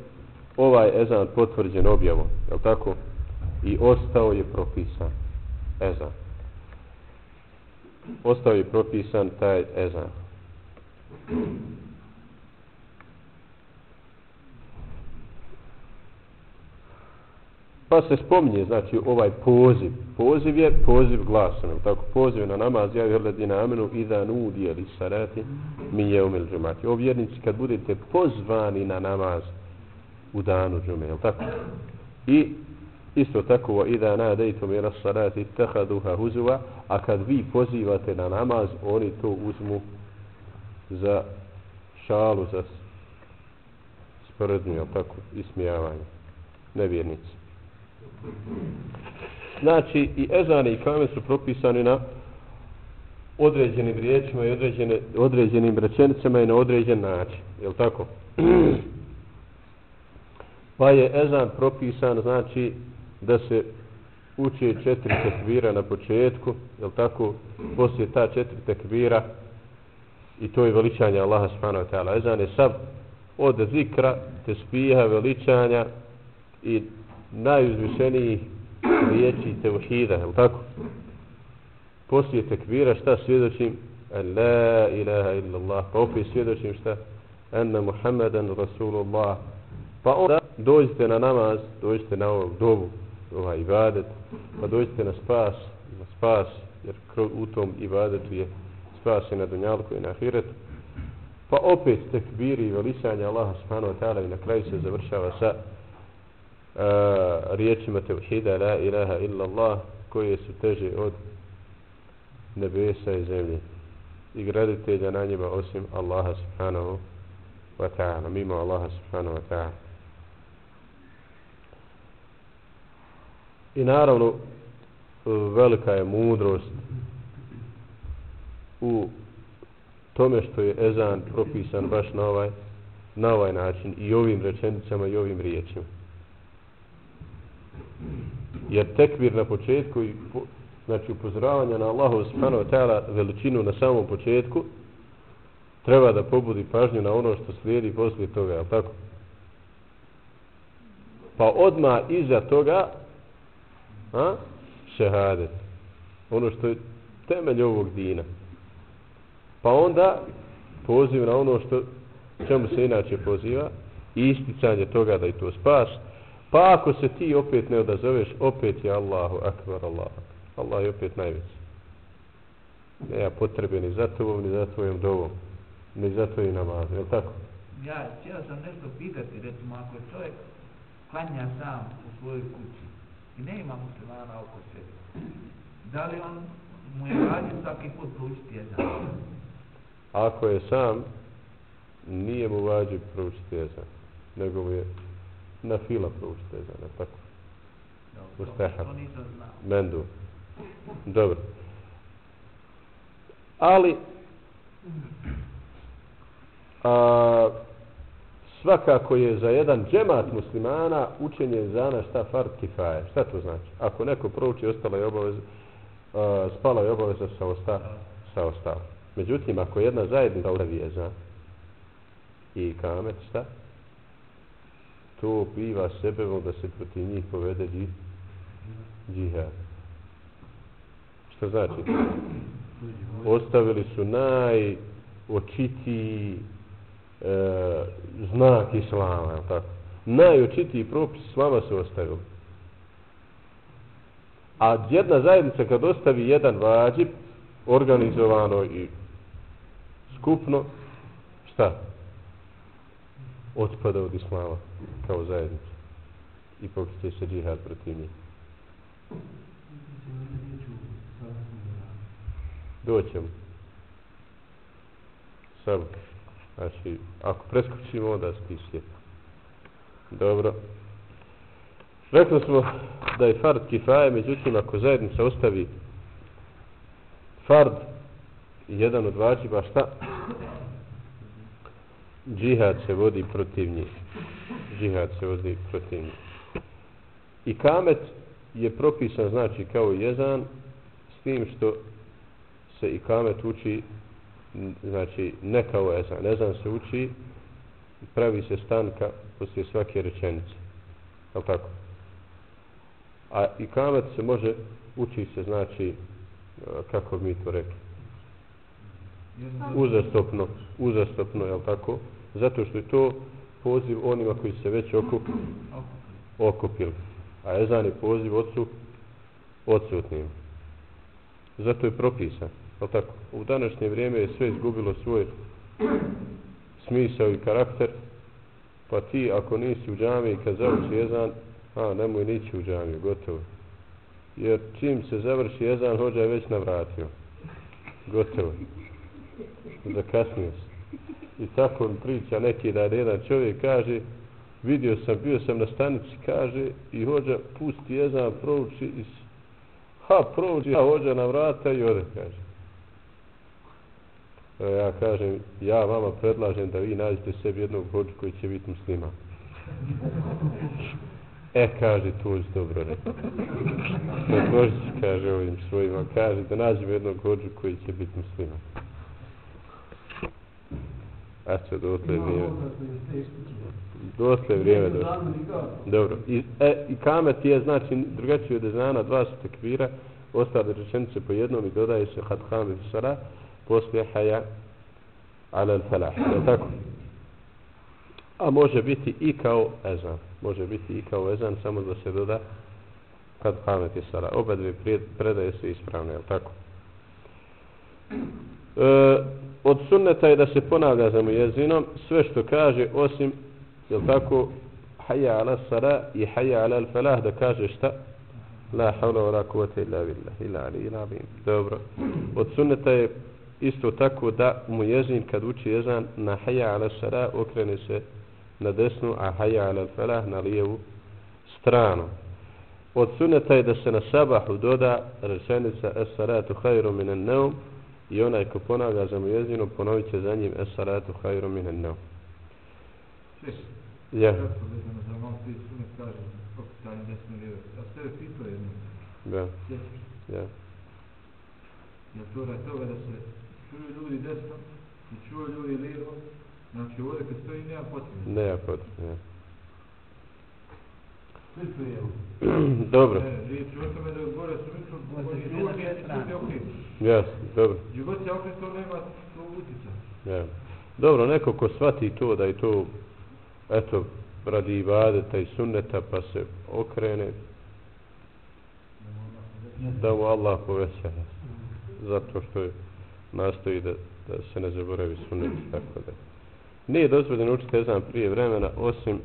ovaj ezan potvrđen objavom, je tako? I ostao je propisan ezan. Ostao je propisan taj ezan. Pa se spominje, znači, ovaj poziv. Poziv je poziv glasom, tako poziv na namaz, ja vjerledi na amenu, i da nudi ili sarati, mi je umil džumati. O vjernici, kad budete pozvani na namaz u danu džume, je tako? I isto tako, i da nadejtom je sarati, tehaduha huzuva, a kad vi pozivate na namaz, oni to uzmu za šalu, za sporednju, je tako, ismijavanje. Nevjernici. Znači, i ezane i kame su propisani na određenim riječima i određene, određenim rečenicama i na određen način. Je li tako? pa je ezan propisan, znači, da se uči četiri tekvira na početku, je li tako? Poslije ta četiri tekvira i to je veličanje Allaha subhanahu wa ta'ala. Ezan je sav od zikra, tespiha, veličanja i najuzvišenijih riječi tevhida, je li tako? Poslije tekbira šta svjedočim? La ilaha illallah. Pa opet svjedočim šta? Anna Muhammadan Rasulullah. Pa onda dođite na namaz, dođite na ovog dobu, ovaj ibadet, pa dođite na spas, na spas, jer u tom ibadetu je spas i na dunjalku i na ahiretu. Pa opet tekbiri i velisanje Allaha subhanahu wa ta'ala i na kraju se završava sa a, riječima tevhida la ilaha illa Allah koje su teže od nebesa i zemlje. I graditelja na njima osim Allaha subhanahu wa ta'ala mimo Allaha subhanahu wa ta'ala. I naravno velika je mudrost u tome što je ezan propisan baš na ovaj na ovaj način i ovim rečenicama i ovim riječima jer tekbir na početku i po, znači upozoravanje na Allahu subhanahu wa ta'ala veličinu na samom početku treba da pobudi pažnju na ono što slijedi poslije toga, je tako? Pa odma iza toga a, šehadet. Ono što je temelj ovog dina. Pa onda poziv na ono što čemu se inače poziva i isticanje toga da je to spas. Pa ako se ti opet ne odazoveš, opet je Allahu akbar Allah. Allah je opet najveći. Nema potrebe ni za tobom, ni za tvojom dovom. Ni za tvojim namazom, je tako? Ja htio sam nešto pitati, recimo, ako čovjek klanja sam u svojoj kući i ne ima muslimana oko sebe, da li on mu je radio svaki put proučiti jezan? Ako je sam, nije mu vađi proučiti jezan, nego mu je na fila proučiti jezan, je tako? Mustahab. Mendu. Dobro. Ali, a, svakako je za jedan džemat muslimana učenje zana šta fard kifaje. Šta to znači? Ako neko prouči, ostala je obaveza, a, spala je obaveza sa, osta, sa ostalo. Međutim, ako jedna zajednica uravi je za i kamet, šta? To biva sebevom da se protiv njih povede džihad. Šta znači? Ostavili su najočitiji e, znak islama, tako? Najočitiji propis islama su ostavili. A jedna zajednica kad ostavi jedan vađib, organizovano i skupno, šta? Otpada od islama kao zajednicu I pokriće se džihad protiv njih. Doćemo. Samo. Znači, ako preskočimo, onda spi. Dobro. Rekli smo da je fard kifaje, međutim, ako zajednica ostavi fard jedan od vađiba, šta? Džihad se vodi protiv njih. Džihad se vodi protiv njih. I kamet je propisan, znači, kao jezan, s tim što se i kamet uči znači ne kao ezan, ezan se uči pravi se stanka poslije svake rečenice je tako? a i kamet se može uči se znači kako mi to rekli uzastopno uzastopno, je tako? Zato što je to poziv onima koji se već okup, okupili a ezan je poziv ocu odsutnim zato je propisan Ali tako? U današnje vrijeme je sve izgubilo svoj smisao i karakter, pa ti ako nisi u džami kad završi jezan, a nemoj nići u džami, gotovo. Jer čim se završi jezan, hođa je već navratio. Gotovo. Zakasnio se. I tako mi priča neki da jedan čovjek kaže, vidio sam, bio sam na stanici, kaže, i hođa pusti jezan, prouči, iz ha, prouči, a hođa na vrata i ode, kaže ja kažem, ja vama predlažem da vi nađete sebi jednog hođu koji će biti muslima. E, kaže, to je dobro rekao. Predložit kaže ovim svojima, kaže da nađemo jednog hođu koji će biti Eto, dotle je vrijeme. Dotle je vrijeme. Dobro. I, e, i kamet je znači drugačiji od ezana, dva su tekvira, ostale rečenice po jednom i dodaje se had kamet sara, poslije haja ala al-falah. Je tako? A može biti i kao ezan. Može biti i kao ezan, samo da se doda kad je sara. Oba dvije predaje se ispravne, je tako? E, od sunneta je da se ponavlja za mujezinom sve što kaže osim, je tako, haja ala sara i haja ala al falah da kaže šta? La havla wa la kuvata illa billah illa ali ila abim. Dobro. Od sunneta je isto tako da mujezin kad uči jezan na haja ala sara okrene se na desnu, a haja ala al falah na lijevu stranu. Od sunneta je da se na sabahu doda rečenica es salatu hajru minan neum i onaj ko ponavlja za mujezinu ponovit će za njim es salatu hajru neum. Češ, Ja, lijeve. Ja ja, ja. Jer to radi toga da se čuju ljudi desno i čuju ljudi lijevo, znači ovdje kad stoji nema potrebe. Ne, ja potrebno, ja. Dobro, riječ je o tome da gore su koji okej. jasno, dobro, to nema utjeca. ja. Dobro, neko ko shvati to da je to, eto, radi ibadeta i sunneta pa se okrene, da mu Allah poveća zato što je nastoji da, da se ne zaboravi sunnet i tako da. Nije dozvoljeno učiti ezan prije vremena osim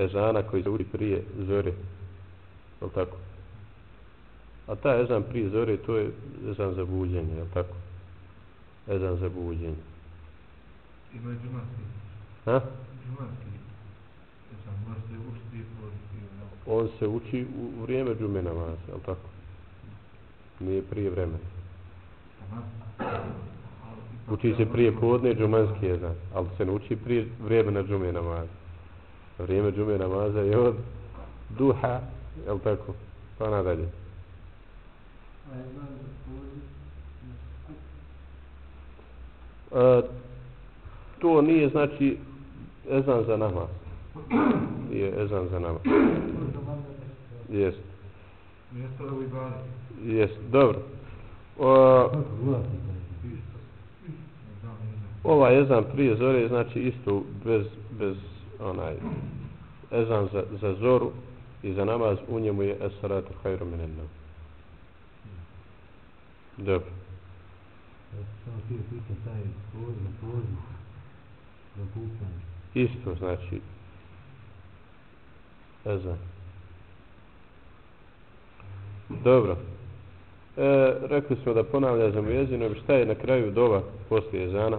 ezana koji se uči prije zore. Je li tako? A taj ezan prije zore to je ezan za buđenje, je li tako? Ezan za buđenje. Ima džumanski. Ha? Džumanski. Učiti po i na On se uči u, vrijeme džume namaza, je li tako? Nije prije vremena. Uči se prije podne džumanski ezan, ali se ne uči prije vremena džume namaza. Vrijeme džume namaza je od duha, je li tako? Pa nadalje. E, to nije znači ezan za namaz. Nije ezan za ne Jest, jest, dobro. O, ovaj ezan prije zore znači isto bez, bez onaj ezan za, za zoru i za namaz u njemu je esaratu hajru minenna. Dobro. Samo ti pita taj poziv, poziv. Za kupanje. Isto znači ezan. Dobro. E, rekli smo da ponavlja za mujezinom šta je na kraju dova poslije ezana.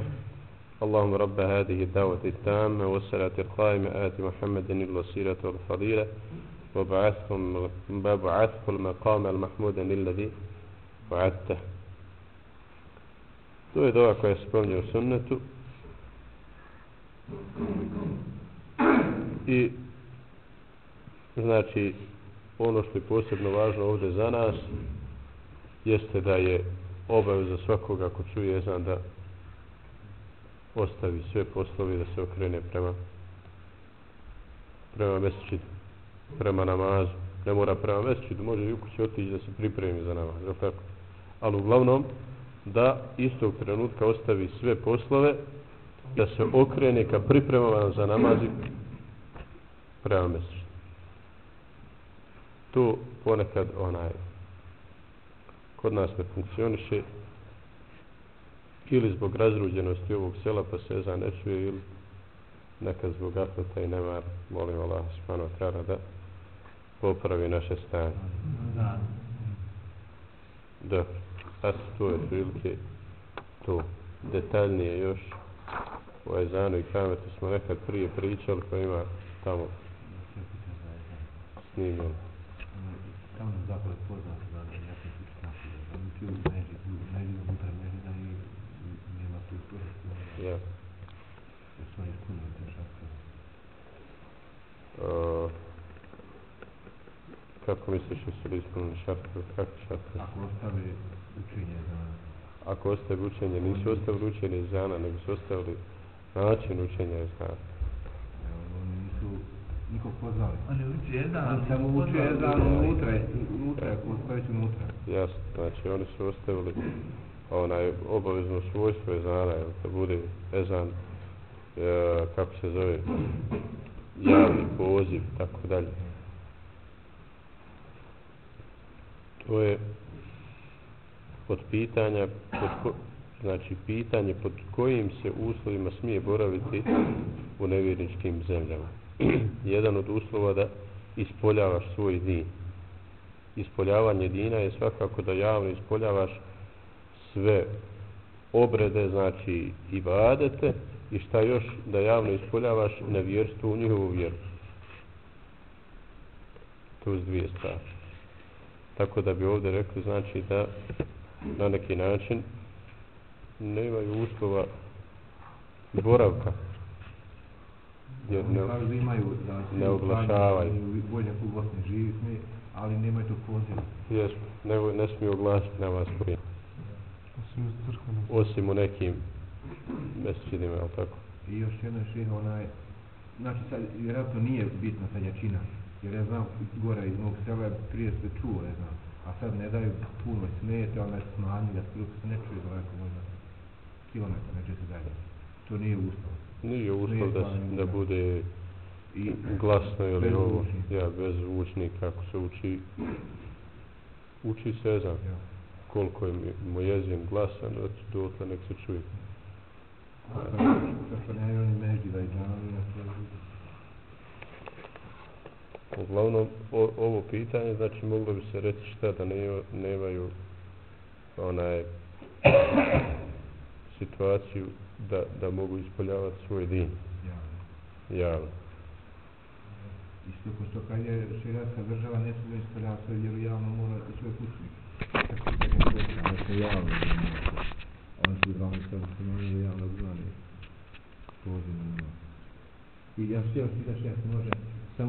اللهم رب هذه الدعوة التامة والصلاة القائمة آت محمد الوسيلة والفضيلة وابعثه وابعثه المقام المحمود الذي وعدته To je dova koja se spominje u sunnetu. I znači ono što je posebno važno ovdje za nas jeste da je obavez za svakoga ko čuje ezan da ostavi sve poslove da se okrene prema prema mesčidu, prema namazu. Ne mora prema mesčidu, može i u kući otići da se pripremi za namaz, je tako? Ali uglavnom, da istog trenutka ostavi sve poslove, da se okrene ka pripremama za namaz prema mesčidu. To ponekad onaj kod nas ne funkcioniše ili zbog razruđenosti ovog sela pa se za ne čuje ili neka zbog atleta i nemar molim Allah subhanahu wa ta'ala da popravi naše stanje. Da. dobro a to je prilike to. Detaljnije još o ezanu i kametu smo nekad prije pričali pa ima tamo snimljeno. Tamo je zapravo poznato da ne ja sam tiče tako. Oni ti u mreži, u mreži, unutar mreži da i nema tu istorijski ja. Uh, kako misliš da su li ispunili šartove? Kako šartove? Ako ostave učenje za Ako ostavi učenje, nisu ostavili učenje zana, nego su ostavili način učenja ezana. Evo, oni nisu nikog pozvali. Oni uči jedan, ali samo uče ezan unutra, unutra, ko već unutra. Jasno, znači oni su ostavili onaj obavezno svojstvo ezana, jel, da bude ezan, e, kako se zove, javni poziv, tako dalje. To je od pitanja, pod ko, znači pitanje pod kojim se uslovima smije boraviti u nevjerničkim zemljama. Jedan od uslova da ispoljavaš svoj din. Ispoljavanje dina je svakako da javno ispoljavaš sve obrede, znači i badete i šta još da javno ispoljavaš nevjerstvo u njihovu vjeru. To su dvije stvari. Tako da bi ovdje rekli znači da na neki način nemaju uslova boravka. Jer ne, da imaju, da se ne oglašavaju. Bolje u Bosni živi ali nemaju tog poziva. jes, ne, ne smiju oglasiti na vas koji. Osim u nekim mesečidima, je tako? I još jedno šeha, onaj, znači sad, vjerojatno nije bitna sad jačina, jer ja znam gore iz mog sela, prije se čuo, ne znam, a sad ne daju puno smete, ona je smanji da se ne čuje daleko možda kilometar, neće se dalje. To nije uslov. Nije uslov da, se- da bude I glasno ili ovo, ja, bez zvučnika, kako se uči, uči se ezan. Ja. Koliko je mu- mu jezin glasan, znači dotle nek se čuje. Uglavnom, o, ovo pitanje, znači moglo bi se reći šta da ne, nemaju onaj situaciju da, da mogu ispoljavati svoj din Ja. javno. Isto ko što kad je širatska država ne smije ispoljavati svoje vjeru javno, mora i svoje kućnike. Ali se javno ne mora. Oni su uglavnom što se ne javno znani. Poziv na njima. I ja htio ti da se može